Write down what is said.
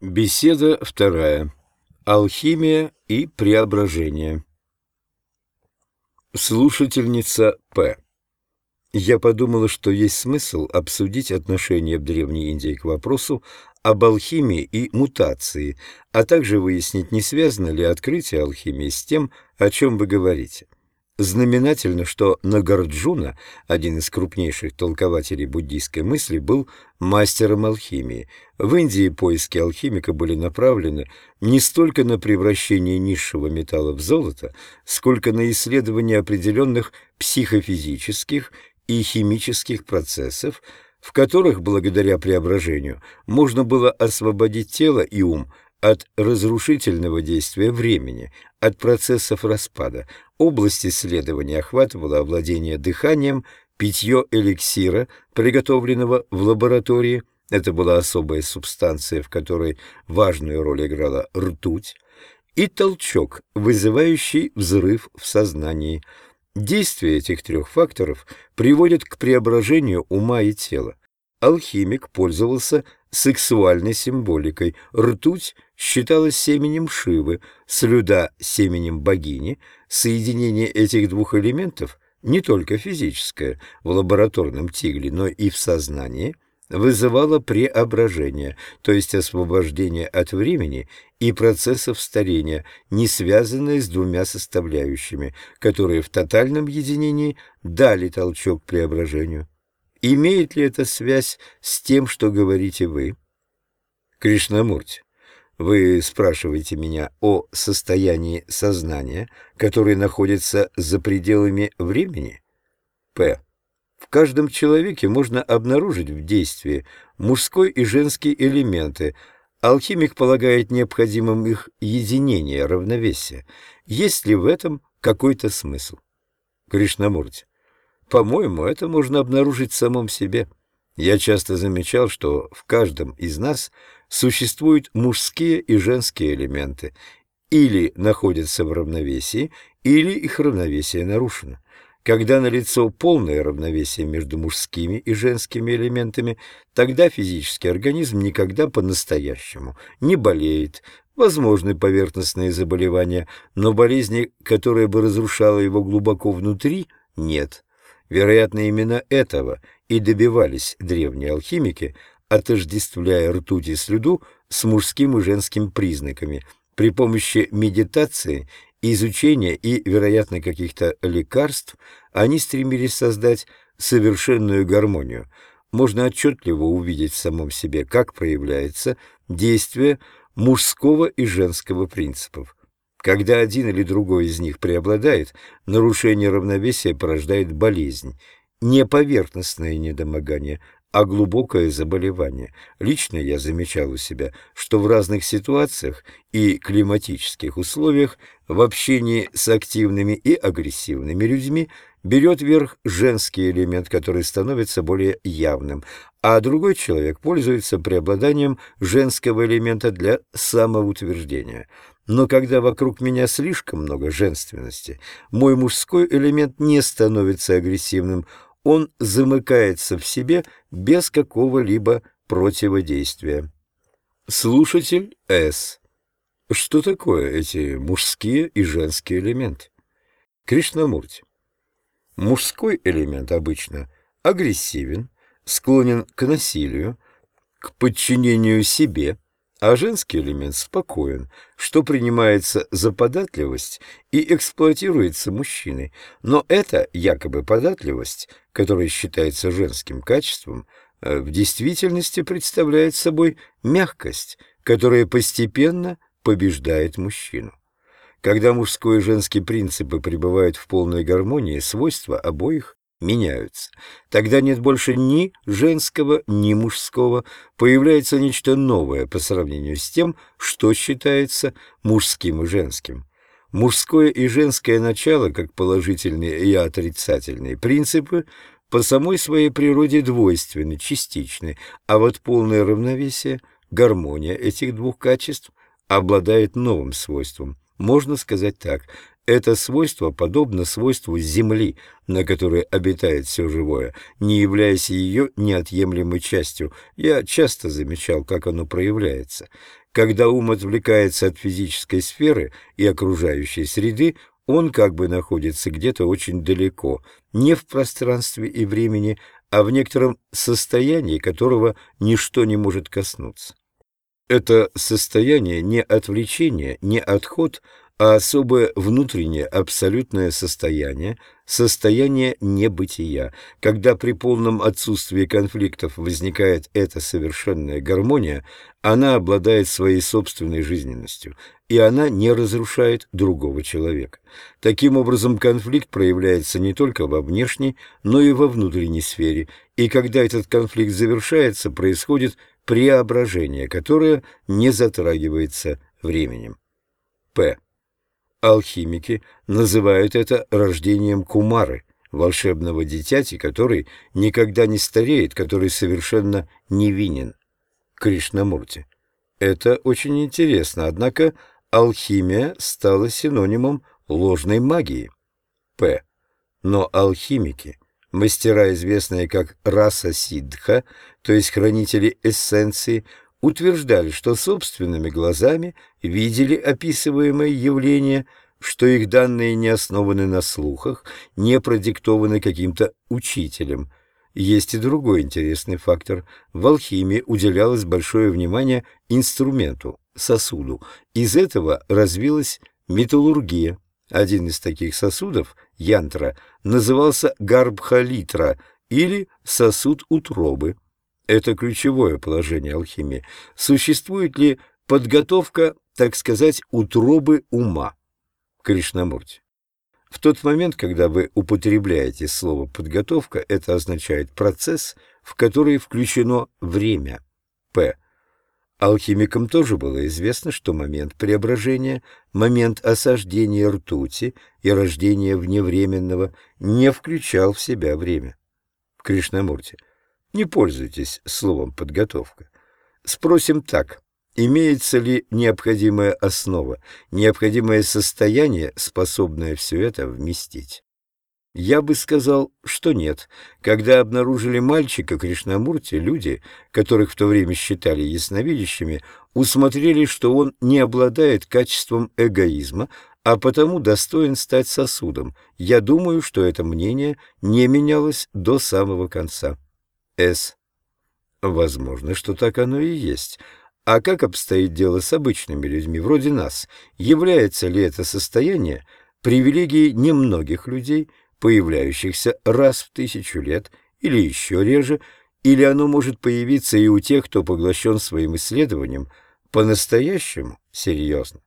Беседа вторая. Алхимия и преображение. Слушательница П. Я подумала, что есть смысл обсудить отношение в Древней Индии к вопросу об алхимии и мутации, а также выяснить, не связано ли открытие алхимии с тем, о чем вы говорите. Знаменательно, что Нагарджуна, один из крупнейших толкователей буддийской мысли, был мастером алхимии. В Индии поиски алхимика были направлены не столько на превращение низшего металла в золото, сколько на исследование определенных психофизических и химических процессов, в которых, благодаря преображению, можно было освободить тело и ум от разрушительного действия времени, от процессов распада. Область исследования охватывала овладение дыханием, питье эликсира, приготовленного в лаборатории, это была особая субстанция, в которой важную роль играла ртуть, и толчок, вызывающий взрыв в сознании. Действие этих трех факторов приводит к преображению ума и тела. Алхимик пользовался сексуальной символикой. Ртуть считалась семенем Шивы, слюда — семенем богини. Соединение этих двух элементов, не только физическое, в лабораторном тигле, но и в сознании, вызывало преображение, то есть освобождение от времени и процессов старения, не связанные с двумя составляющими, которые в тотальном единении дали толчок преображению. Имеет ли это связь с тем, что говорите вы? Кришнамурти, вы спрашиваете меня о состоянии сознания, которое находится за пределами времени? П. В каждом человеке можно обнаружить в действии мужской и женский элементы. Алхимик полагает необходимым их единение, равновесие. Есть ли в этом какой-то смысл? Кришнамурти. По-моему, это можно обнаружить в самом себе. Я часто замечал, что в каждом из нас существуют мужские и женские элементы, или находятся в равновесии, или их равновесие нарушено. Когда налицо полное равновесие между мужскими и женскими элементами, тогда физический организм никогда по-настоящему не болеет, возможны поверхностные заболевания, но болезни, которая бы разрушала его глубоко внутри, нет. Вероятно, именно этого и добивались древние алхимики, отождествляя ртуть и слюду с мужским и женским признаками при помощи медитации, изучения и, вероятно, каких-то лекарств они стремились создать совершенную гармонию. Можно отчетливо увидеть в самом себе, как проявляется действие мужского и женского принципов. Когда один или другой из них преобладает, нарушение равновесия порождает болезнь, не поверхностное недомогание, а глубокое заболевание. Лично я замечал у себя, что в разных ситуациях и климатических условиях в общении с активными и агрессивными людьми берет верх женский элемент, который становится более явным, а другой человек пользуется преобладанием женского элемента для самоутверждения. Но когда вокруг меня слишком много женственности, мой мужской элемент не становится агрессивным, он замыкается в себе без какого-либо противодействия. Слушатель С. Что такое эти мужские и женские элементы? Кришнамурти. Мужской элемент обычно агрессивен, склонен к насилию, к подчинению себе, а женский элемент спокоен, что принимается за податливость и эксплуатируется мужчиной. Но эта якобы податливость, которая считается женским качеством, э, в действительности представляет собой мягкость, которая постепенно побеждает мужчину. Когда мужской и женский принципы пребывают в полной гармонии, свойства обоих меняются. Тогда нет больше ни женского, ни мужского. Появляется нечто новое по сравнению с тем, что считается мужским и женским. Мужское и женское начало, как положительные и отрицательные принципы, по самой своей природе двойственны, частичны, а вот полное равновесие, гармония этих двух качеств обладает новым свойством – можно сказать так, Это свойство подобно свойству Земли, на которой обитает все живое, не являясь ее неотъемлемой частью. Я часто замечал, как оно проявляется. Когда ум отвлекается от физической сферы и окружающей среды, он как бы находится где-то очень далеко, не в пространстве и времени, а в некотором состоянии, которого ничто не может коснуться. Это состояние не отвлечение, не отход, а особое внутреннее абсолютное состояние, состояние небытия, когда при полном отсутствии конфликтов возникает эта совершенная гармония, она обладает своей собственной жизненностью, и она не разрушает другого человека. Таким образом, конфликт проявляется не только во внешней, но и во внутренней сфере, и когда этот конфликт завершается, происходит преображение, которое не затрагивается временем. П. Алхимики называют это рождением Кумары, волшебного дитяти, который никогда не стареет, который совершенно невинен. Кришнамурти. Это очень интересно, однако алхимия стала синонимом ложной магии. П. Но алхимики, мастера, известные как раса сиддха, то есть хранители эссенции, утверждали, что собственными глазами видели описываемое явление, что их данные не основаны на слухах, не продиктованы каким-то учителем. Есть и другой интересный фактор. В алхимии уделялось большое внимание инструменту, сосуду. Из этого развилась металлургия. Один из таких сосудов, янтра, назывался гарбхалитра или сосуд утробы. Это ключевое положение алхимии. Существует ли подготовка, так сказать, утробы ума? Кришнамурти. В тот момент, когда вы употребляете слово «подготовка», это означает процесс, в который включено время. П. Алхимикам тоже было известно, что момент преображения, момент осаждения ртути и рождения вневременного не включал в себя время. Кришнамурти. Не пользуйтесь словом «подготовка». Спросим так. Имеется ли необходимая основа, необходимое состояние, способное все это вместить? Я бы сказал, что нет. Когда обнаружили мальчика Кришнамурти, люди, которых в то время считали ясновидящими, усмотрели, что он не обладает качеством эгоизма, а потому достоин стать сосудом. Я думаю, что это мнение не менялось до самого конца. С. Возможно, что так оно и есть. А как обстоит дело с обычными людьми, вроде нас? Является ли это состояние привилегией немногих людей, появляющихся раз в тысячу лет или еще реже, или оно может появиться и у тех, кто поглощен своим исследованием по-настоящему серьезно?